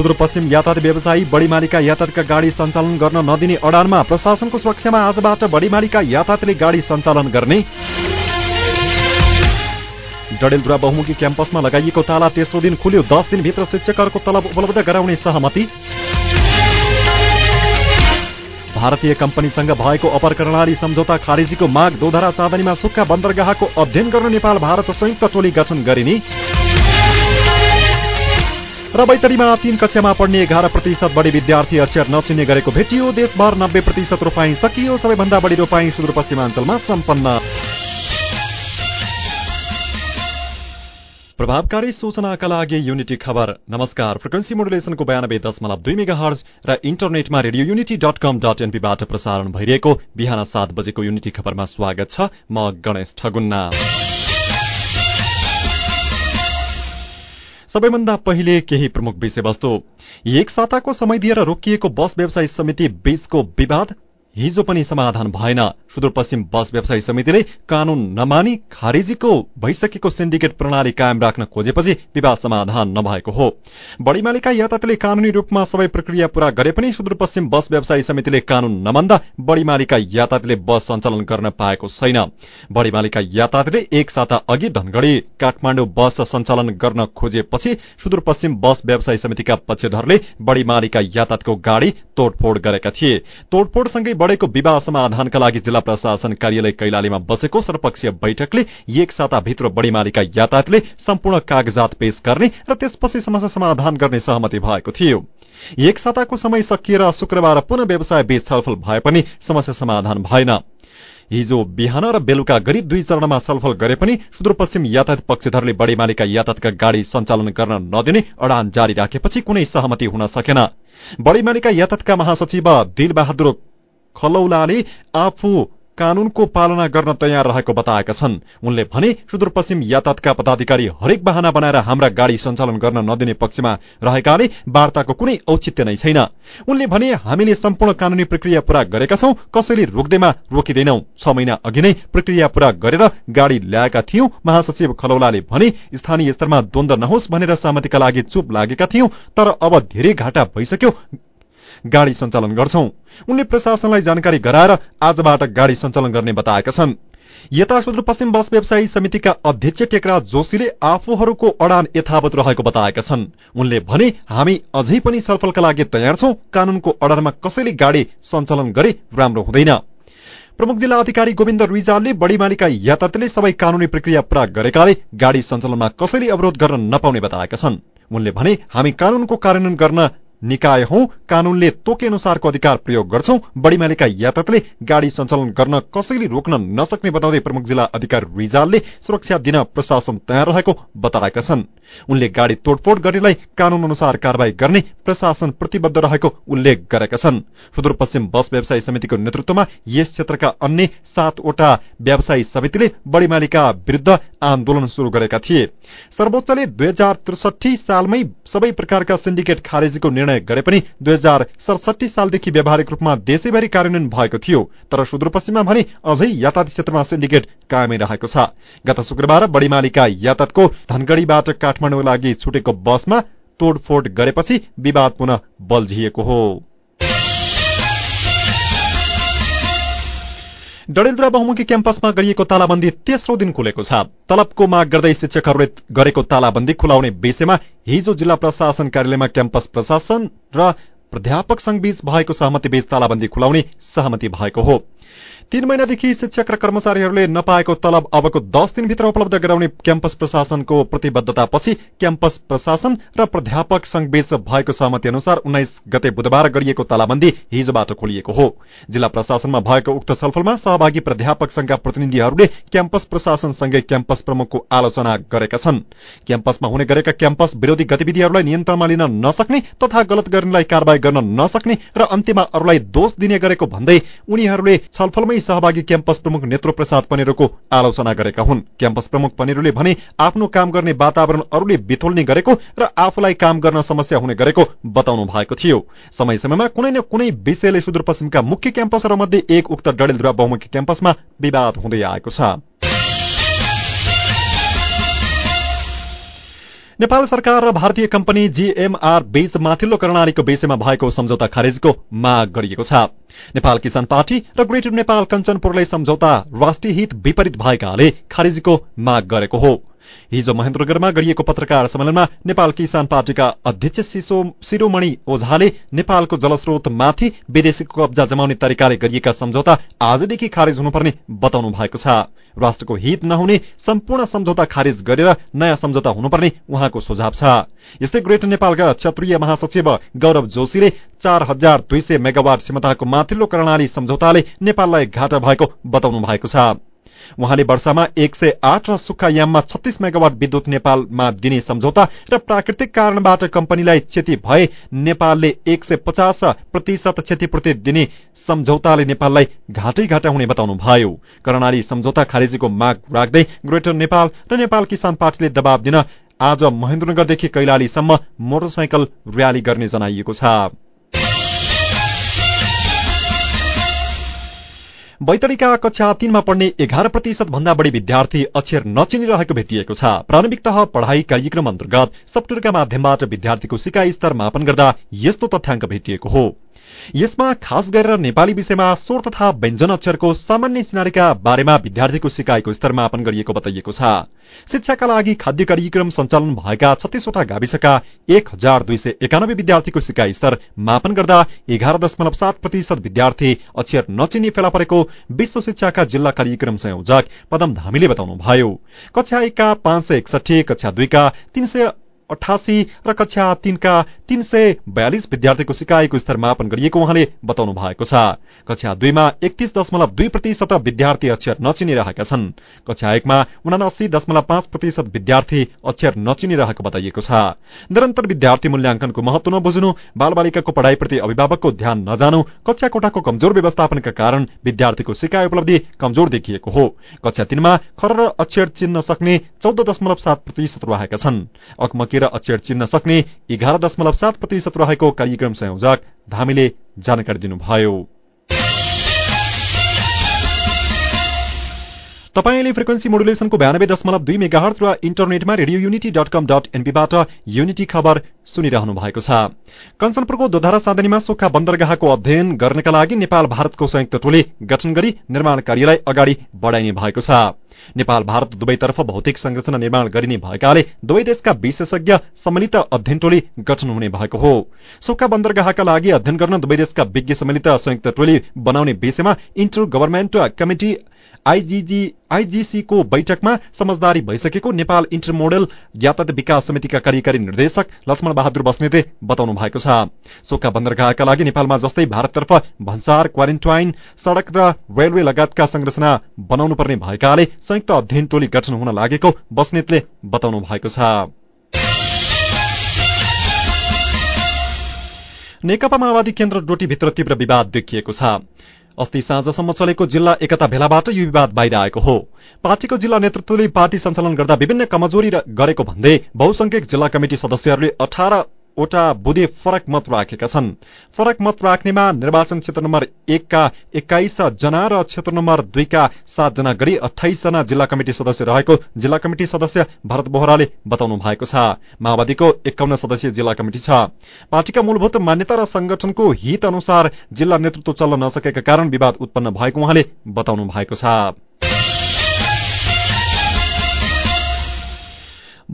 सुदूरपश्चिम यातायात व्यवसायी बढीमालीका यातायातका गाडी सञ्चालन गर्न नदिने अडानमा प्रशासनको सुरक्षामा आजबाट बढीमालीका यातायातले गाडी सञ्चालन गर्ने। डडेलधुरा बहुमुखी क्याम्पसमा लगाइएको ताला तेस्रो दिन खुल्यो। दस दिनभित्र शिक्षकहरूको तलब उपलब्ध गराउने सहमति। भारतीय कम्पनीसँग भएको अपरकर्णाली सम्झौता खारेजीको माग दोधरा चाँदनीमा सुक्खा बन्दरगाहको अध्ययन गर्न नेपाल भारत संयुक्त टोली गठन गरिने। र बैतडीमा तीन कक्षामा पढ्ने एघार प्रतिशत बढी विद्यार्थी अक्षर नचिन्ने गरेको भेटियो। देशभर नब्बे प्रतिशत रोपाई सकियो। सबैभन्दा बढी रोपाई सुदूरपश्चिमाञ्चलमा सम्पन्न। प्रभावकारी सूचनाका लागि युनिटी खबर। नमस्कार। फ्रिक्वेन्सी मोडुलेसनको बयानब्बे दशमलव दुई मेगा हर्ज र इन्टरनेटमा radio unity dot com dot एनपीबाट प्रसारण भइरहेको बिहान सात बजेको युनिटी खबरमा स्वागत छ म गणेश ठगुन्ना। सबैभन्दा पहिले केही प्रमुख विषयवस्तु। एक साताको समय दिएर रोकिएको बस व्यवसाय समिति बीचको विवाद हिजो पनि समाधान भएन। सुदूरपश्चिम बस व्यवसायी समितिले कानून नमानी खारेजीको भइसकेको सिन्डिकेट प्रणाली कायम राख्न खोजेपछि विवाद समाधान नभएको हो। बढीमालिका यातायातले कानूनी रूपमा सबै प्रक्रिया पूरा गरे पनि सुदूरपश्चिम बस व्यवसायी समितिले कानून नमान्दा बढीमालिका यातायातले बस सञ्चालन गर्न पाएको छैन। बढीमालिका यातायातले एक साता अघि धनगढ़ी काठमाडौँ बस सञ्चालन गर्न खोजेपछि सुदूरपश्चिम बस व्यवसायी समितिका पक्षधरले बढीमालिका यातायातको गाड़ी तोडफोड़ गरेका थिए। तोडफोड़सँगै बढ़ेको विवाह समाधानका लागि जिल्ला प्रशासन कार्यालय कैलालीमा बसेको सर्वपक्षीय बैठकले एक साताभित्र बढीमालीका यातायातले सम्पूर्ण कागजात पेश गर्ने र त्यसपछि समस्या समाधान गर्ने सहमति भएको थियो। एक साताको समय सकिएर शुक्रबार पुनः व्यवसाय बीच छलफल भए पनि समस्या समाधान भएन। हिजो बिहान र बेलुका गरी दुई चरणमा छलफल गरे पनि सुदूरपश्चिम यातायात पक्षधरले बढीमालीका यातायातका गाड़ी सञ्चालन गर्न नदिने अडान जारी राखेपछि कुनै सहमति हुन सकेन। बढीमालीका यातायातका महासचिव दिलबहादुर खलौलाले आफू कानूनको पालना गर्न तयार रहेको बताएका छन्। उनले भने सुदूरपश्चिम यातायातका पदाधिकारी हरेक वाहना बनाएर हाम्रा गाड़ी सञ्चालन गर्न नदिने पक्षमा रहेकाले वार्ताको कुनै औचित्य नै छैन। उनले भने हामीले सम्पूर्ण कानूनी प्रक्रिया पूरा गरेका छौं कसैले रोक्दैमा रोकिँदैनौ। छ महिना अघि नै प्रक्रिया पूरा गरेर गाड़ी ल्याएका थियौं। महासचिव खलौलाले भने स्थानीय स्तरमा द्वन्द नहोस् भनेर सहमतिका लागि चुप लागेका थियौं तर अब धेरै घाटा भइसक्यो। गाड़ी सञ्चालन गर्छौं। उनले प्रशासनलाई जानकारी गराएर आजबाट गाड़ी सञ्चालन गर्ने बताएका छन्। यता सुदूरपश्चिम बस व्यवसायी समितिका अध्यक्ष टेकराज जोशीले आफूहरूको अडान यथावत रहेको बताएका छन्। उनले भने हामी अझै पनि छलफलका लागि तयार छौं। कानूनको अडानमा कसैले गाड़ी सञ्चालन गरे राम्रो हुँदैन प्रमुख जिल्ला अधिकारी गोविन्द रुइजालले बढीमालीका यातायातले सबै कानूनी प्रक्रिया पूरा गरेकाले गाड़ी सञ्चालनमा कसैले अवरोध गर्न नपाउने बताएका छन्। उनले भने हामी कानूनको कार्यान्वयन गर्न निकाय हौ कानूनले तोके अनुसारको अधिकार प्रयोग गर्छौ। बढीमालिका यातायातले गाड़ी सञ्चालन गर्न कसैले रोक्न नसक्ने बताउँदै प्रमुख जिल्ला अधिकारी रिजालले सुरक्षा दिन प्रशासन तयार रहेको बताएका छन्। उनले गाड़ी तोडफोड गर्नेलाई कानून अनुसार कार्यवाही गर्ने प्रशासन प्रतिबद्ध रहेको उल्लेख गरेका छन्। सुदूरपश्चिम बस व्यवसायी समितिको नेतृत्वमा यस क्षेत्रका अन्य सातवटा व्यवसायी समितिले बढीमालिका विरूद्ध आन्दोलन शुरू गरेका थिए। सर्वोच्चले दुई सालमै सबै प्रकारका सिन्डिकेट खारेजीको निर्णय निर्णय गरे पनि दुई हजार सडसठी सालदेखि व्यावहारिक रूपमा देशैभरि कार्यान्वयन भएको थियो। तर सुदूरपश्चिममा भने अझै यातायात क्षेत्रमा सिन्डिकेट कायमै रहेको छ। गत शुक्रबार बढीमालिका यातायातको धनगढ़ीबाट काठमाडौँ लागि छुटेको बसमा तोडफोड गरेपछि विवाद पुनः बल्झिएको हो। डडेलधुरा बहुमुखी क्याम्पसमा गरिएको तालाबन्दी तेस्रो दिन खुलेको छ। तलबको माग गर्दै शिक्षकहरूले गरेको तालाबन्दी खुलाउने विषयमा हिजो जिल्ला प्रशासन कार्यालयमा क्याम्पस प्रशासन र प्राध्यापक संघबीच भएको सहमति बीच तालाबन्दी खुलाउने सहमति भएको हो। तीन महिनादेखि शिक्षक र कर्मचारीहरूले नपाएको तलब अबको दस दिनभित्र उपलब्ध गराउने क्याम्पस प्रशासनको प्रतिबद्धतापछि क्याम्पस प्रशासन र प्राध्यापक संघबीच भएको सहमति अनुसार उन्नाइस गते बुधबार गरिएको तालाबन्दी हिजोबाट खोलिएको हो। जिल्ला प्रशासनमा भएको उक्त छलफलमा सहभागी प्राध्यापक संघका प्रतिनिधिहरूले क्याम्पस प्रशासनसँगै क्याम्पस प्रमुखको आलोचना गरेका छन्। क्याम्पसमा हुने गरेका क्याम्पस विरोधी गतिविधिहरूलाई नियन्त्रणमा लिन नसक्ने तथा गलत गर्नेलाई कारवाही गर्न नसक्ने र अन्त्यमा अरूलाई दोष दिने गरेको भन्दै उनीहरूले छलफलमै सहभागी क्याम्पस प्रमुख नेत्र प्रसाद पनेरोको आलोचना गरेका हुन्। क्याम्पस प्रमुख पनेरोले भने आफ्नो काम गर्ने वातावरण अरूले बिथोल्ने गरेको र आफूलाई काम गर्न समस्या हुने गरेको बताउनु भएको थियो। समय समयमा कुनै न कुनै विषयले सुदूरपश्चिमका मुख्य क्याम्पसहरू मध्ये एक उक्त डडेलधुरा बहुमुखी क्याम्पसमा विवाद हुँदै आएको छ। नेपाल सरकार र भारतीय कम्पनी जीएमआर बीच माथिल्लो कर्णालीको विषयमा भएको सम्झौता खारेजको माग गरिएको छ। नेपाल किसान पार्टी र ग्रेटर नेपाल कञ्चनपुरले सम्झौता राष्ट्रिय हित विपरीत भएकाले खारेजीको माग गरेको हो। हिजो महेन्द्रगढ़मा गरिएको पत्रकार सम्मेलनमा नेपाल किसान पार्टीका अध्यक्ष शिरोमणि ओझाले नेपालको जलस्रोतमाथि विदेशीको कब्जा जमाउने तरिकाले गरिएका सम्झौता आजदेखि खारेज हुनुपर्ने बताउनु भएको छ राष्ट्रको हित नहुने सम्पूर्ण सम्झौता खारेज गरेर नयाँ सम्झौता हुनुपर्ने उहाँको सुझाव छ यस्तै ग्रेटर नेपालका क्षेत्रीय महासचिव गौरव जोशीले चार हजार दुई सय मेगावाट क्षमताको माथिल्लो कर्णाली सम्झौताले नेपाललाई घाटा भएको बताउनु भएको छ उहाँले वर्षामा एक सय आठ र सुक्खायाममा छत्तीस मेगावाट विद्युत नेपालमा दिने सम्झौता र प्राकृतिक कारणबाट कम्पनीलाई क्षति भए नेपालले एक सय पचास प्रतिशत क्षतिपूर्ति दिने सम्झौताले नेपाललाई घाटै घाटा हुने बताउनु भयो कर्णाली सम्झौता खारेजीको माग राख्दै ग्रेटर नेपाल र नेपाल किसान पार्टीले दबाव दिन आज महेन्द्रनगरदेखि कैलालीसम्म मोटरसाइकल र्याली गर्ने जनाइएको छ। बैतडीका कक्षा तीनमा पढ्ने एघार प्रतिशत भन्दा बढी विद्यार्थी अक्षर नचिनिरहेको भेटिएको छ। प्रारम्भिक तह पढ़ाई कार्यक्रम अन्तर्गत सफ्टवेयरका माध्यमबाट विद्यार्थीको सिकाइ स्तर मापन गर्दा यस्तो तथ्याङ्क भेटिएको हो। यसमा खास गरेर नेपाली विषयमा स्वर तथा व्यञ्जन अक्षरको सामान्य चिनारीका बारेमा विद्यार्थीको सिकाइको स्तर मापन गरिएको बताइएको छ। शिक्षाका लागि खाद्य कार्यक्रम सञ्चालन भएका छत्तीसवटा गाविसका एक हजार दुई सय एकानब्बे विद्यार्थीको सिकाइ स्तर मापन गर्दा एघार दशमलव सात प्रतिशत विद्यार्थी अक्षर नचिनी फेला परेको विश्व शिक्षाका जिल्ला कार्यक्रम संयोजक पदम धामीले बताउनुभयो। कक्षा एकका पाँच सय एकसठी कक्षा दुईका तीन सय अठासी र कक्षा तीनका तीन सय बयालिस विद्यार्थीको सिकाइको स्तर मापन गरिएको उहाँले बताउनु भएको छ। कक्षा दुईमा एकतीस दशमलव दुई प्रतिशत विद्यार्थी अक्षर नचिनिरहेका छन्। कक्षा एकमा उनासी दशमलव पाँच प्रतिशत विद्यार्थी अक्षर नचिनिरहेको बताइएको छ। निरन्तर विद्यार्थी मूल्याङ्कनको महत्व नबुझ्नु बालबालिकाको पढ़ाइप्रति अभिभावकको ध्यान नजानु कक्षा कोठाको कमजोर व्यवस्थापनका कारण विद्यार्थीको सिकाइ उपलब्धि कमजोर देखिएको हो। कक्षा तीनमा खर र अक्षर चिन्न सक्ने चौध दशमलव सात प्रतिशत रहेका छन्। अक्षर चिन्न सक्ने एघार दशमलव सात प्रतिशत रहेको कार्यक्रम संयोजक धामीले जानकारी दिनुभयो। तपाईँले फ्रिक्वेन्सी मोडुलेसनको बयानब्बे दशमलव दुई मेगा हर्च र इन्टरनेटमा Radio Unity dot com dot एनपीबाट unity खबर सुनिरहनु भएको छ। कञ्चनपुरको दोधारा साधनीमा सुक्खा बन्दरगाहको अध्ययन गर्नका लागि नेपाल भारतको संयुक्त टोली गठन गरी निर्माण कार्यलाई अगाडि बढाइने भएको छ। नेपाल भारत दुवैतर्फ भौतिक संरचना निर्माण गरिने भएकाले दुवै देशका विशेषज्ञ सम्मिलित अध्ययन टोली गठन हुने भएको हो। सुक्खा बन्दरगाहका लागि अध्ययन गर्न दुवै देशका विज्ञ सम्मिलित संयुक्त टोली बनाउने विषयमा इन्टर गभर्मेन्ट कमिटी आईजीजी आईजीसीको बैठकमा समझदारी भइसकेको नेपाल इन्टर मोडल यातायात विकास समितिका कार्यकारी निर्देशक लक्ष्मण बहादुर बस्नेतले बताउनु भएको छ। सोका बन्दरगाहका लागि नेपालमा जस्तै भारततर्फ भन्सार क्वारेन्टाइन सड़क र रेलवे लगायतका संरचना बनाउनु पर्ने भएकाले संयुक्त अध्ययन टोली गठन हुन लागेको बस्नेतले बताउनु भएको छ। नेकपा माओवादी केन्द्र डोटीभित्र तीव्र विवाद देखिएको छ। अस्ति साँझसम्म चलेको जिल्ला एकता भेलाबाट यो विवाद बाहिर आएको हो। पार्टीको जिल्ला नेतृत्वले पार्टी सञ्चालन गर्दा विभिन्न कमजोरी गरेको भन्दै बहुसंख्यक जिल्ला कमिटी सदस्यहरूले अठार वटा बुधे फरक मत राखेका छन्। फरक मत राख्नेमा निर्वाचन क्षेत्र नम्बर एकका एक्काइस जना र क्षेत्र नम्बर दुईका सात जना गरी अठाइस जना जिल्ला कमिटी सदस्य रहेको जिल्ला कमिटी सदस्य भरत बोहराले बताउनु भएको छ। माओवादीको एकाउन्न सदस्यीय जिल्ला कमिटी छ। पार्टीका मूलभूत मान्यता र संगठनको हित अनुसार जिल्ला नेतृत्व चल्न नसकेका कारण विवाद उत्पन्न भएको उहाँले बताउनु भएको छ।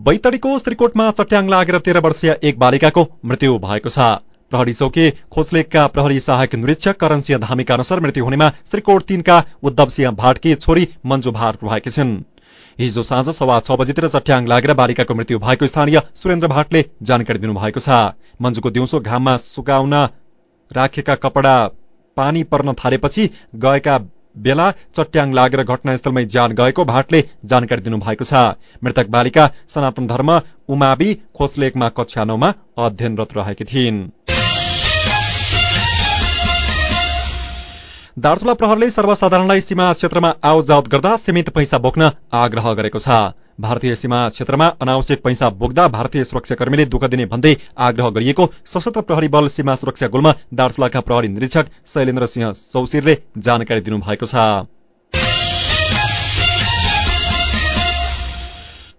बैतडीको श्रीकोटमा चट्याङ लागेर तेह्र वर्षीय एक बालिकाको मृत्यु भएको छ। प्रहरी चौकी खोसलेकका प्रहरी सहायक निरीक्षक करण सिंह धामीका अनुसार मृत्यु हुनेमा श्रीकोट तीनका उद्धव सिंह भाटकी छोरी मञ्जु भाट रहेकी छिन्। हिजो साँझ सवा छ बजीतिर चट्याङ लागेर बालिकाको मृत्यु भएको स्थानीय सुरेन्द्र भाटले जानकारी दिनुभएको छ। मञ्जुको दिउँसो घाममा सुकाउन राखेका कपडा पानी पर्न थालेपछि गएका बेला चट्याङ लागेर घटनास्थलमै ज्यान गएको भाटले जानकारी दिनुभएको छ। मृतक बालिका सनातन धर्म उमावि खोसलेकमा कक्षा नौमा अध्ययनरत रहेकी थिइन्। दार्चुला प्रहरले सर्वसाधारणलाई सीमा क्षेत्रमा आवजावत गर्दा सीमित पैसा बोक्न आग्रह गरेको छ। भारतीय सीमा क्षेत्रमा अनावश्यक पैसा बोक्दा भारतीय सुरक्षाकर्मीले दुःख दिने भन्दै आग्रह गरिएको सशस्त्र प्रहरी बल सीमा सुरक्षा गुल्मा दार्चुलाका प्रहरी निरीक्षक शैलेन्द्र सिंह चौसिरले जानकारी दिनुभएको छ।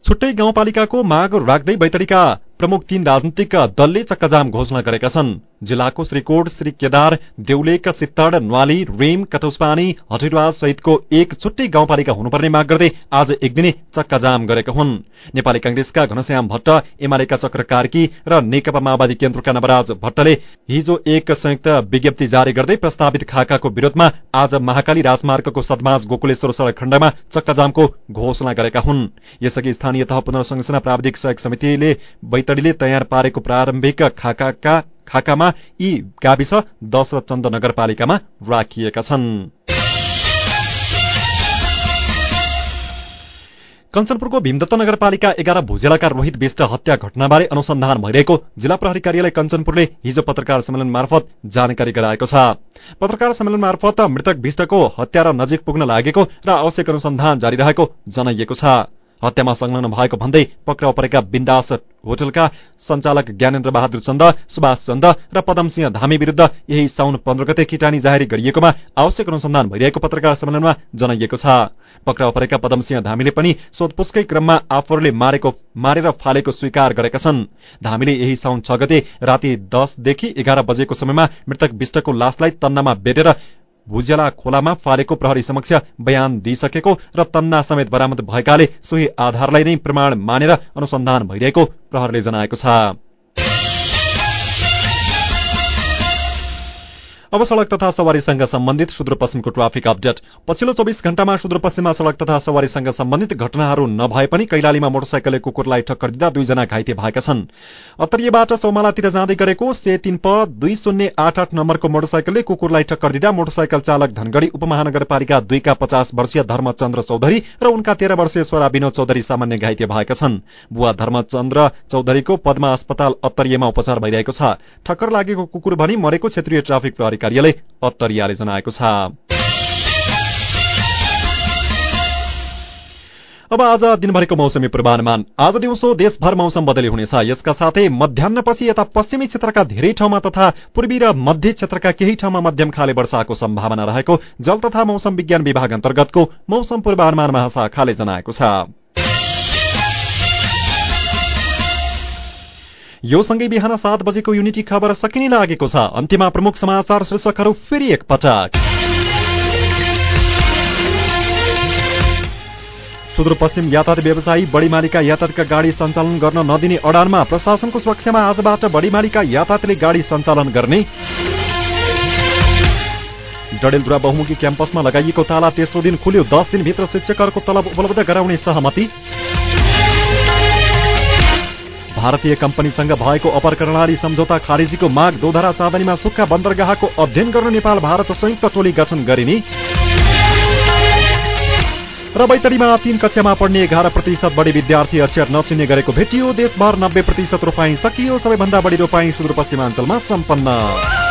छुट्टै गाउँपालिकाको माग राख्दै बैतडीका प्रमुख तीन राजनीतिक दलले चक्काजाम घोषणा गरेका छन्। जिल्लाको श्रीकोट श्री केदार देउलेक सित्तड न्वाली रेम कटौसपानी हटिरवा सहितको एक छुट्टै गाउँपालिका हुनुपर्ने माग गर्दै आज एक दिने चक्काजाम गरेका हुन्। नेपाली कंग्रेसका घनश्याम भट्ट एमालेका चक्र कार्की र नेकपा माओवादी केन्द्रका नवराज भट्टले हिजो एक संयुक्त विज्ञप्ति जारी गर्दै प्रस्तावित खाकाको विरोधमा आज महाकाली राजमार्गको सदमाज गोकुलेश्वर सड़क खण्डमा चक्काजामको घोषणा गरेका हुन्। यसअघि स्थानीय तह पुनर्संरचना प्राविधिक सहयोग समितिले बैतडीले तयार पारेको प्रारम्भिक खाकाका खाकामा यी गाविस दश र चन्द नगरपालिकामा राखिएका छन्। कञ्चनपुरको भीमदत्त नगरपालिका एघार भुजेलाका रोहित विष्ट हत्या घटनाबारे अनुसन्धान भइरहेको जिल्ला प्रहरी कार्यालय कञ्चनपुरले हिजो पत्रकार सम्मेलन मार्फत जानकारी गराएको छ। पत्रकार सम्मेलन मार्फत मृतक विष्टको हत्या नजिक पुग्न लागेको र आवश्यक अनुसन्धान जारी रहेको जनाइएको छ। हत्यामा संलग्न भएको भन्दै पक्राउ परेका बिन्दास होटलका सञ्चालक ज्ञानेन्द्र बहादुर चन्द सुभाष चन्द र पदमसिंह धामी विरूद्ध यही साउन पन्ध्र गते किटानी जाहेरी गरिएकोमा आवश्यक अनुसन्धान भइरहेको पत्रकार सम्मेलनमा जनाइएको छ। पक्राउ परेका पदमसिंह धामीले पनि सोधपुछकै क्रममा आफूहरूले मारेको मारेर फालेको स्वीकार गरेका छन्। धामीले यही साउन छ गते राति दसदेखि एघार बजेको समयमा मृतक विष्टको लासलाई तन्नामा बेटेर भुजेला खोलामा फालेको प्रहरी समक्ष बयान दिइसकेको र तन्ना समेत बरामद भएकाले सोही आधारलाई नै प्रमाण मानेर अनुसन्धान भइरहेको प्रहरले जनाएको छ। अब सड़क तथा सवारीसँग सम्बन्धित सुदूरपश्चिमको ट्राफिक अपडेट। पछिल्लो चौबिस घण्टामा सुदूरपश्चिममा सड़क तथा सवारीसँग सम्बन्धित घटनाहरू नभए पनि कैलालीमा मोटरसाइकलले कुकुरलाई ठक्कर दिँदा दुईजना घाइते भएका छन्। अत्तरीयबाट चौमालातिर जाँदै गरेको से तीन प दुई शून्य आठ आठ नम्बरको मोटरसाइकलले कुकुरलाई ठक्कर दिँदा मोटरसाइकल चालक धनगढ़ी उपमहानगरपालिका दुईका पचास वर्षीय धर्मचन्द्र चौधरी र उनका तेह्र वर्षीय छोरा विनोद चौधरी सामान्य घाइते भएका छन्। बुवा धर्मचन्द्र चौधरीको पद्मा अस्पताल अत्तरीयमा उपचार भइरहेको छ। ठक्कर लागेको कुकुर भनी मरेको क्षेत्रीय ट्राफिक प्रहरी कार्यालय अत्तरियाले जनाएको छ। अब आज दिनभरिको मौसमी पूर्वानुमान। आज दिउँसो देशभर मौसम बदली हुनेछ। यसका साथै मध्याहपछि यता पश्चिमी क्षेत्रका धेरै ठाउँमा तथा पूर्वी र मध्य क्षेत्रका केही ठाउँमा मध्यम खाले वर्षाको सम्भावना रहेको जल तथा मौसम विज्ञान विभाग अन्तर्गतको मौसम पूर्वानुमान महाशाखाले जनाएको छ। यो सँगै बिहान सात बजेको युनिटी खबर सकिने लागेको छ। अन्त्यमा प्रमुख समाचार शीर्षकहरू फेरि एकपटक। सुदूरपश्चिम यातायात व्यवसायी बढीमालीका यातायातका गाडी सञ्चालन गर्न नदिने अडानमा प्रशासनको सुरक्षामा आजबाट बढीमालीका यातायातले गाडी सञ्चालन गर्ने। डडेलधुरा बहुमुखी क्याम्पसमा लगाइएको ताला तेस्रो दिन खुल्यो। दस दिनभित्र शिक्षकहरूको तलब उपलब्ध गराउने सहमति। भारतीय कम्पनीसँग भएको अपरकर्णाली सम्झौता खारेजीको माग दोधरा चाँदनीमा सुक्खा बन्दरगाहको अध्ययन गर्न नेपाल भारत संयुक्त टोली गठन गरिने। र बैतडीमा तीन कक्षामा पढ्ने एघार प्रतिशत बढी विद्यार्थी अक्षर नचिन्ने गरेको भेटियो। देशभर नब्बे प्रतिशत रोपाई सकियो। सबैभन्दा बढी रोपाई सुदूरपश्चिमाञ्चलमा सम्पन्न।